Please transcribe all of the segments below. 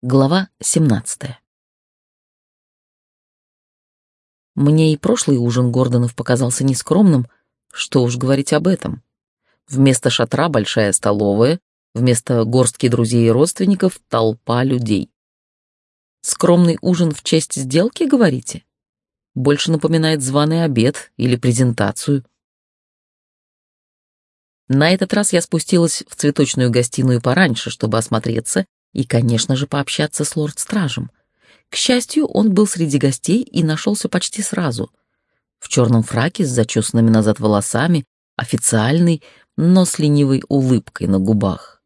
Глава 17 Мне и прошлый ужин Гордонов показался нескромным, что уж говорить об этом. Вместо шатра большая столовая, вместо горстки друзей и родственников толпа людей. Скромный ужин в честь сделки, говорите? Больше напоминает званый обед или презентацию. На этот раз я спустилась в цветочную гостиную пораньше, чтобы осмотреться и, конечно же, пообщаться с лорд-стражем. К счастью, он был среди гостей и нашелся почти сразу. В черном фраке с зачесанными назад волосами, официальный, но с ленивой улыбкой на губах.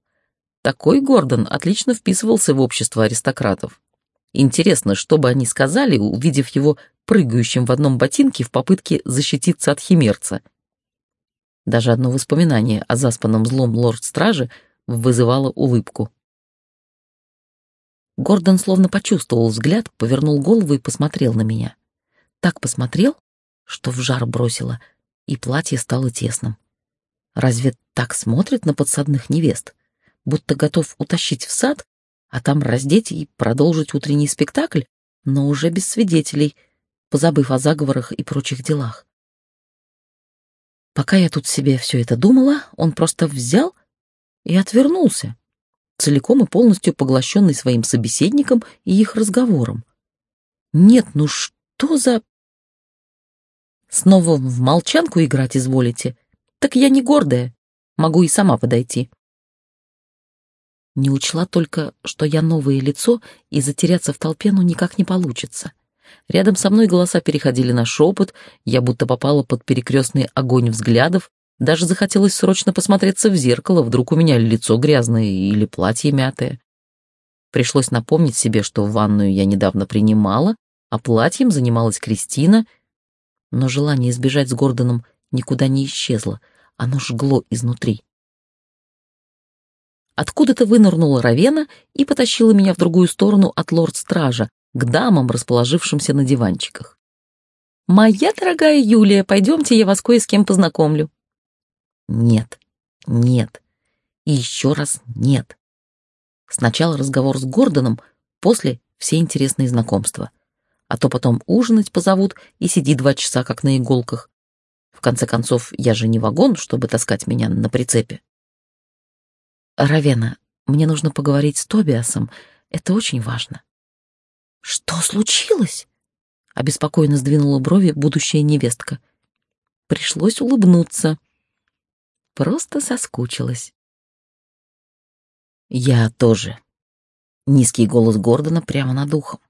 Такой Гордон отлично вписывался в общество аристократов. Интересно, что бы они сказали, увидев его прыгающим в одном ботинке в попытке защититься от химерца. Даже одно воспоминание о заспанном злом лорд-страже вызывало улыбку. Гордон словно почувствовал взгляд, повернул голову и посмотрел на меня. Так посмотрел, что в жар бросило, и платье стало тесным. Разве так смотрят на подсадных невест? Будто готов утащить в сад, а там раздеть и продолжить утренний спектакль, но уже без свидетелей, позабыв о заговорах и прочих делах. Пока я тут себе все это думала, он просто взял и отвернулся, целиком и полностью поглощенный своим собеседником и их разговором. Нет, ну что за... Снова в молчанку играть изволите? Так я не гордая, могу и сама подойти. Не учла только, что я новое лицо, и затеряться в толпе ну никак не получится. Рядом со мной голоса переходили на шепот, я будто попала под перекрестный огонь взглядов, даже захотелось срочно посмотреться в зеркало, вдруг у меня лицо грязное или платье мятое. Пришлось напомнить себе, что ванную я недавно принимала, а платьем занималась Кристина, но желание избежать с Гордоном никуда не исчезло, оно жгло изнутри. Откуда-то вынырнула Равена и потащила меня в другую сторону от лорд-стража, к дамам, расположившимся на диванчиках. «Моя дорогая Юлия, пойдемте, я вас кое с кем познакомлю». Нет, нет и еще раз нет. Сначала разговор с Гордоном, после все интересные знакомства. А то потом ужинать позовут и сиди два часа как на иголках. В конце концов, я же не вагон, чтобы таскать меня на прицепе. Равена, мне нужно поговорить с Тобиасом. Это очень важно. Что случилось? Обеспокоенно сдвинула брови будущая невестка. Пришлось улыбнуться. Просто соскучилась. Я тоже. Низкий голос Гордона прямо над ухом.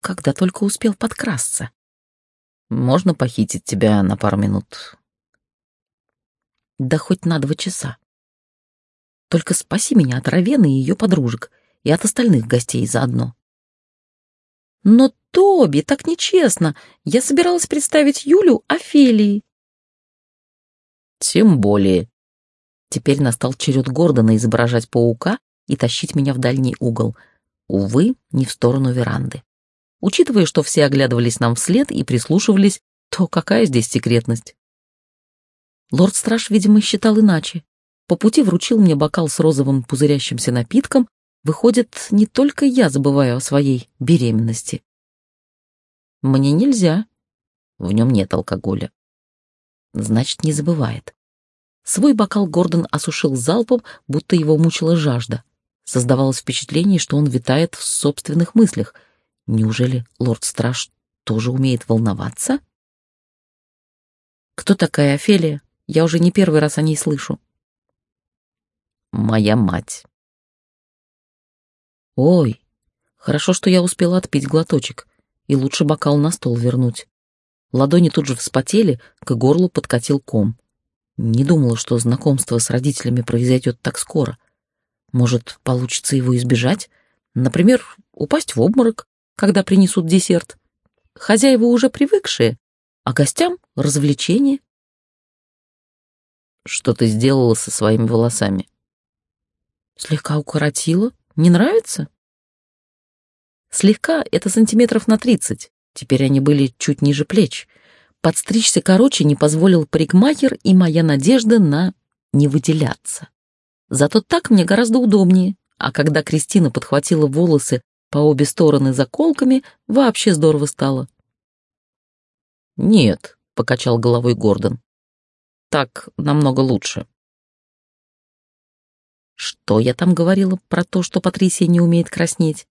Когда только успел подкрасться. Можно похитить тебя на пару минут? Да хоть на два часа. Только спаси меня от Равены и ее подружек, и от остальных гостей заодно. Но, Тоби, так нечестно. Я собиралась представить Юлю Офелии. Тем более, Теперь настал черед Гордона изображать паука и тащить меня в дальний угол. Увы, не в сторону веранды. Учитывая, что все оглядывались нам вслед и прислушивались, то какая здесь секретность? Лорд-страж, видимо, считал иначе. По пути вручил мне бокал с розовым пузырящимся напитком. Выходит, не только я забываю о своей беременности. Мне нельзя. В нем нет алкоголя. Значит, не забывает. Свой бокал Гордон осушил залпом, будто его мучила жажда. Создавалось впечатление, что он витает в собственных мыслях. Неужели лорд-страж тоже умеет волноваться? Кто такая Офелия? Я уже не первый раз о ней слышу. Моя мать. Ой, хорошо, что я успела отпить глоточек, и лучше бокал на стол вернуть. Ладони тут же вспотели, к горлу подкатил ком. Не думала, что знакомство с родителями произойдет так скоро. Может, получится его избежать? Например, упасть в обморок, когда принесут десерт. Хозяева уже привыкшие, а гостям — развлечение. Что ты сделала со своими волосами? Слегка укоротила. Не нравится? Слегка — это сантиметров на тридцать. Теперь они были чуть ниже плеч — Подстричься короче не позволил парикмахер и моя надежда на не выделяться. Зато так мне гораздо удобнее. А когда Кристина подхватила волосы, по обе стороны заколками, вообще здорово стало. «Нет», — покачал головой Гордон. «Так намного лучше». Что я там говорила про то, что Патрисия не умеет краснеть?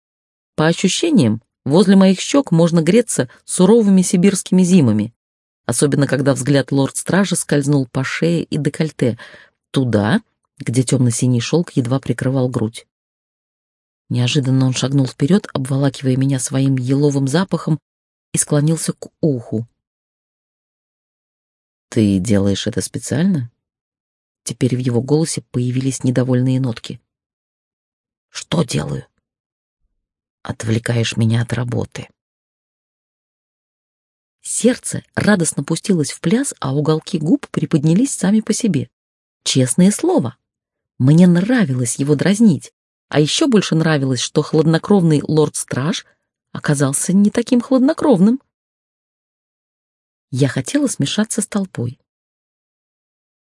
По ощущениям, возле моих щек можно греться суровыми сибирскими зимами, особенно когда взгляд лорд-стража скользнул по шее и декольте, туда, где темно-синий шелк едва прикрывал грудь. Неожиданно он шагнул вперед, обволакивая меня своим еловым запахом, и склонился к уху. «Ты делаешь это специально?» Теперь в его голосе появились недовольные нотки. «Что делаю?» «Отвлекаешь меня от работы». Сердце радостно пустилось в пляс, а уголки губ приподнялись сами по себе. Честное слово, мне нравилось его дразнить, а еще больше нравилось, что хладнокровный лорд-страж оказался не таким хладнокровным. Я хотела смешаться с толпой.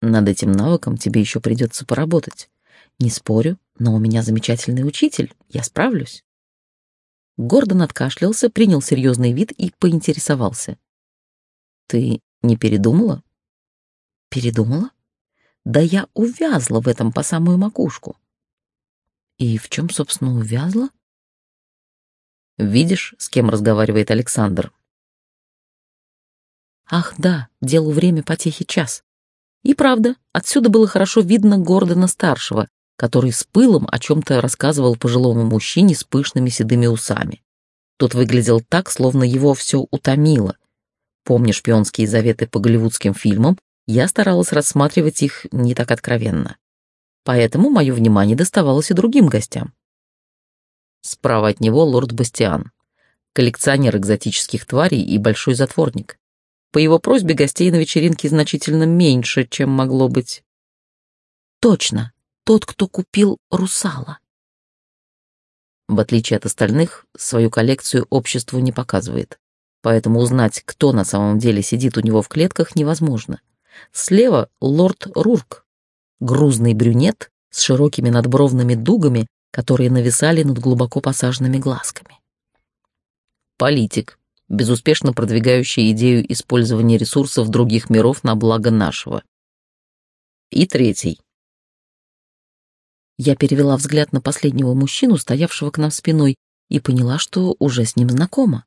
Над этим навыком тебе еще придется поработать. Не спорю, но у меня замечательный учитель, я справлюсь. Гордон откашлялся, принял серьезный вид и поинтересовался. Ты не передумала? Передумала? Да я увязла в этом по самую макушку. И в чем, собственно, увязла? Видишь, с кем разговаривает Александр? Ах да, делу время потехи час. И правда, отсюда было хорошо видно Гордона-старшего, который с пылом о чем-то рассказывал пожилому мужчине с пышными седыми усами. Тот выглядел так, словно его все утомило. Помня шпионские заветы по голливудским фильмам, я старалась рассматривать их не так откровенно. Поэтому мое внимание доставалось и другим гостям. Справа от него лорд Бастиан, коллекционер экзотических тварей и большой затворник. По его просьбе гостей на вечеринке значительно меньше, чем могло быть. Точно, тот, кто купил русала. В отличие от остальных, свою коллекцию обществу не показывает. Поэтому узнать, кто на самом деле сидит у него в клетках, невозможно. Слева лорд Рурк, грузный брюнет с широкими надбровными дугами, которые нависали над глубоко посаженными глазками. Политик, безуспешно продвигающий идею использования ресурсов других миров на благо нашего. И третий. Я перевела взгляд на последнего мужчину, стоявшего к нам спиной, и поняла, что уже с ним знакома.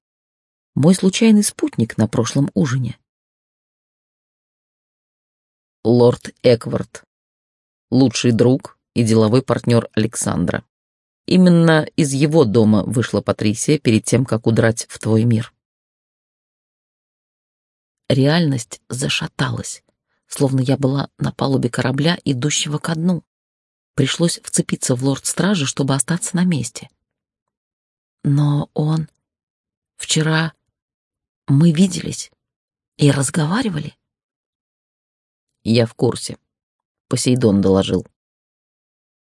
Мой случайный спутник на прошлом ужине. Лорд Эквард. Лучший друг и деловой партнер Александра. Именно из его дома вышла Патрисия перед тем, как удрать в твой мир реальность зашаталась, словно я была на палубе корабля, идущего ко дну. Пришлось вцепиться в лорд-стражи, чтобы остаться на месте. Но он... Вчера мы виделись и разговаривали. Я в курсе. Посейдон доложил.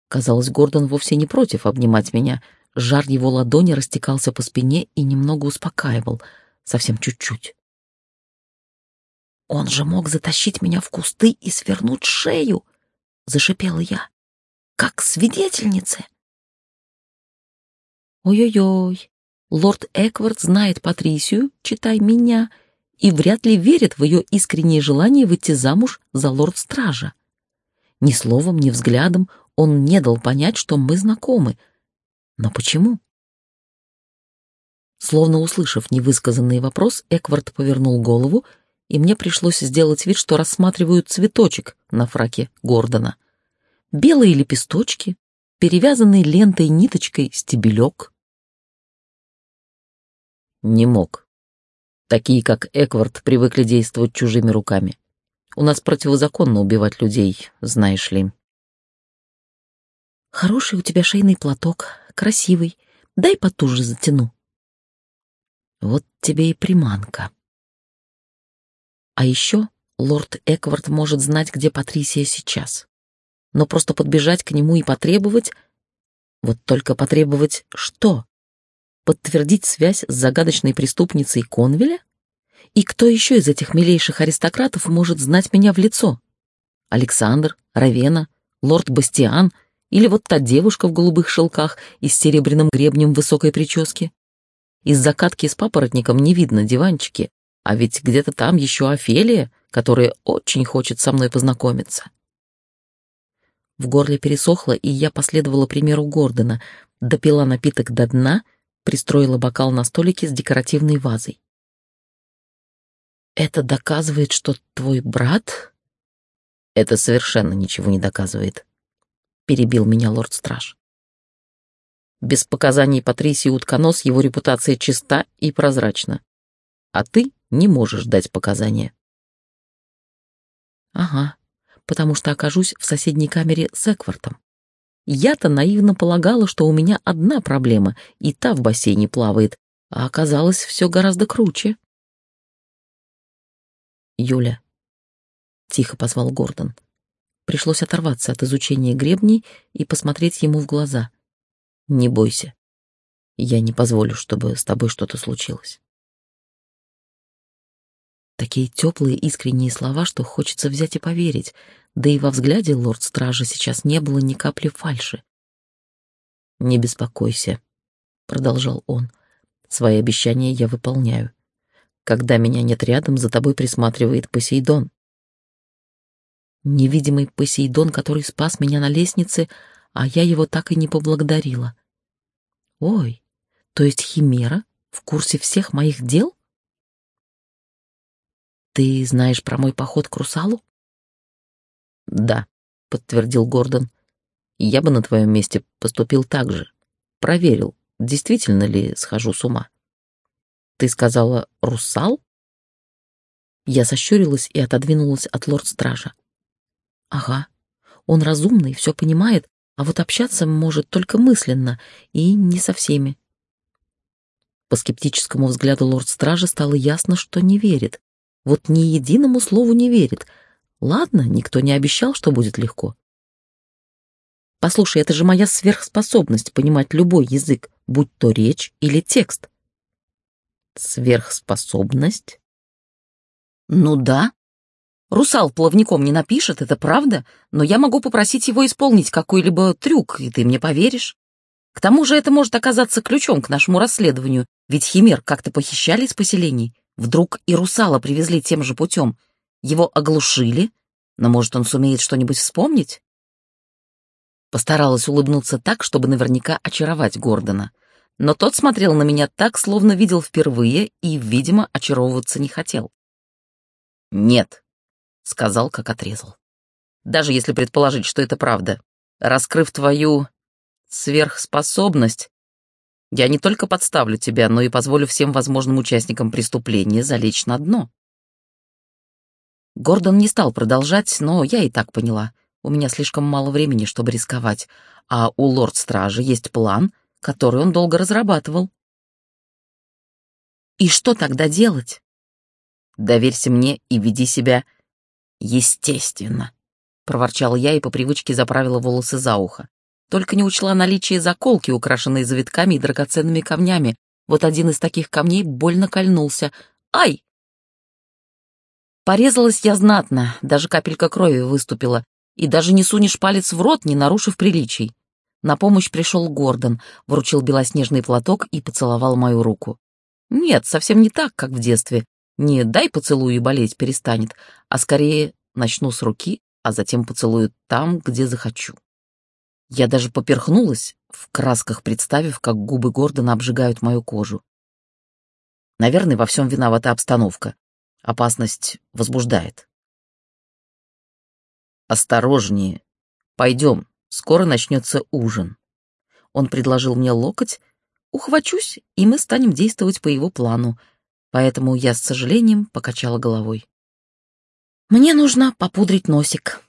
Казалось, Гордон вовсе не против обнимать меня. Жар его ладони растекался по спине и немного успокаивал, совсем чуть-чуть. Он же мог затащить меня в кусты и свернуть шею, зашипела я, как свидетельницы. Ой-ой-ой, лорд Эквард знает Патрисию, читай меня, и вряд ли верит в ее искреннее желание выйти замуж за лорд-стража. Ни словом, ни взглядом он не дал понять, что мы знакомы. Но почему? Словно услышав невысказанный вопрос, Эквард повернул голову и мне пришлось сделать вид, что рассматриваю цветочек на фраке Гордона. Белые лепесточки, перевязанный лентой ниточкой стебелек. Не мог. Такие, как Эквард, привыкли действовать чужими руками. У нас противозаконно убивать людей, знаешь ли. Хороший у тебя шейный платок, красивый. Дай потуже затяну. Вот тебе и приманка. А еще лорд Эквард может знать, где Патрисия сейчас. Но просто подбежать к нему и потребовать... Вот только потребовать что? Подтвердить связь с загадочной преступницей Конвеля? И кто еще из этих милейших аристократов может знать меня в лицо? Александр, Равена, лорд Бастиан Или вот та девушка в голубых шелках и с серебряным гребнем высокой прическе? Из закатки с папоротником не видно диванчики, а ведь где-то там еще Офелия, которая очень хочет со мной познакомиться. В горле пересохло, и я последовала примеру Гордона, допила напиток до дна, пристроила бокал на столике с декоративной вазой. «Это доказывает, что твой брат...» «Это совершенно ничего не доказывает», — перебил меня лорд-страж. Без показаний Патрисии Утконос его репутация чиста и прозрачна. А ты не можешь дать показания. Ага, потому что окажусь в соседней камере с Эквартом. Я-то наивно полагала, что у меня одна проблема, и та в бассейне плавает, а оказалось все гораздо круче. Юля, тихо позвал Гордон. Пришлось оторваться от изучения гребней и посмотреть ему в глаза. Не бойся. Я не позволю, чтобы с тобой что-то случилось. Такие теплые, искренние слова, что хочется взять и поверить, да и во взгляде лорд-стража сейчас не было ни капли фальши. «Не беспокойся», — продолжал он, — «свои обещания я выполняю. Когда меня нет рядом, за тобой присматривает Посейдон». Невидимый Посейдон, который спас меня на лестнице, а я его так и не поблагодарила. Ой, то есть Химера в курсе всех моих дел? Ты знаешь про мой поход к Русалу? Да, подтвердил Гордон. Я бы на твоем месте поступил так же. Проверил, действительно ли схожу с ума. Ты сказала «русал»? Я сощурилась и отодвинулась от лорд-стража. Ага, он разумный, все понимает, а вот общаться может только мысленно и не со всеми. По скептическому взгляду лорд-стража стало ясно, что не верит. Вот ни единому слову не верит. Ладно, никто не обещал, что будет легко. Послушай, это же моя сверхспособность понимать любой язык, будь то речь или текст. Сверхспособность? Ну да, Русал плавником не напишет, это правда, но я могу попросить его исполнить какой-либо трюк, и ты мне поверишь. К тому же это может оказаться ключом к нашему расследованию, ведь химер как-то похищали из поселений. Вдруг и русала привезли тем же путем. Его оглушили, но, может, он сумеет что-нибудь вспомнить? Постаралась улыбнуться так, чтобы наверняка очаровать Гордона. Но тот смотрел на меня так, словно видел впервые и, видимо, очаровываться не хотел. «Нет», сказал, как отрезал. Даже если предположить, что это правда, раскрыв твою сверхспособность, я не только подставлю тебя, но и позволю всем возможным участникам преступления залечь на дно. Гордон не стал продолжать, но я и так поняла. У меня слишком мало времени, чтобы рисковать, а у лорд-стражи есть план, который он долго разрабатывал. И что тогда делать? Доверься мне и веди себя «Естественно», — проворчала я и по привычке заправила волосы за ухо. Только не учла наличие заколки, украшенной завитками и драгоценными камнями. Вот один из таких камней больно кольнулся. «Ай!» Порезалась я знатно, даже капелька крови выступила. И даже не сунешь палец в рот, не нарушив приличий. На помощь пришел Гордон, вручил белоснежный платок и поцеловал мою руку. Нет, совсем не так, как в детстве. Не дай поцелую болеть перестанет, а скорее начну с руки, а затем поцелую там, где захочу. Я даже поперхнулась, в красках представив, как губы Гордона обжигают мою кожу. Наверное, во всем виновата обстановка. Опасность возбуждает. Осторожнее. Пойдем, скоро начнется ужин. Он предложил мне локоть, ухвачусь, и мы станем действовать по его плану, поэтому я с сожалением покачала головой. «Мне нужно попудрить носик».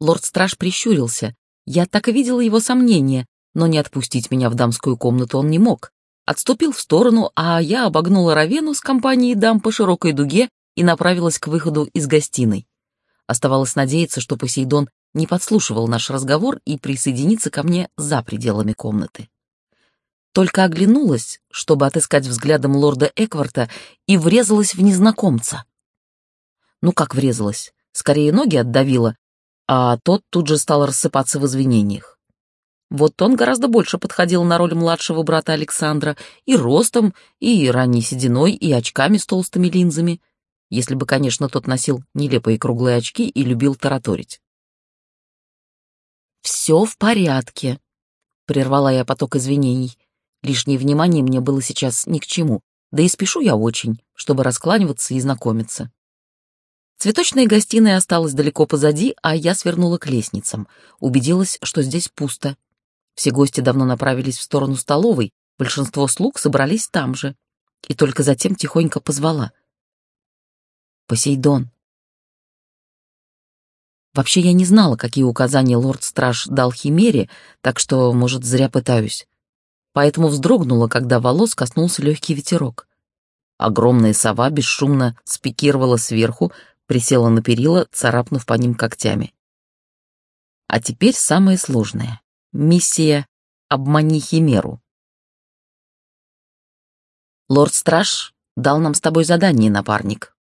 Лорд-страж прищурился. Я так и видела его сомнения, но не отпустить меня в дамскую комнату он не мог. Отступил в сторону, а я обогнула Равену с компанией дам по широкой дуге и направилась к выходу из гостиной. Оставалось надеяться, что Посейдон не подслушивал наш разговор и присоединится ко мне за пределами комнаты только оглянулась, чтобы отыскать взглядом лорда Экварта, и врезалась в незнакомца. Ну как врезалась? Скорее ноги отдавила. А тот тут же стал рассыпаться в извинениях. Вот он гораздо больше подходил на роль младшего брата Александра и ростом, и ранней сединой, и очками с толстыми линзами, если бы, конечно, тот носил нелепые круглые очки и любил тараторить. «Все в порядке», — прервала я поток извинений. Лишнее внимание мне было сейчас ни к чему, да и спешу я очень, чтобы раскланиваться и знакомиться. Цветочная гостиная осталась далеко позади, а я свернула к лестницам, убедилась, что здесь пусто. Все гости давно направились в сторону столовой, большинство слуг собрались там же, и только затем тихонько позвала. «Посейдон, Вообще я не знала, какие указания лорд-страж дал Химере, так что, может, зря пытаюсь. Поэтому вздрогнула, когда волос коснулся легкий ветерок. Огромная сова бесшумно спикировала сверху, присела на перила, царапнув по ним когтями. А теперь самое сложное. Миссия «Обмани Химеру». «Лорд-страж дал нам с тобой задание, напарник»,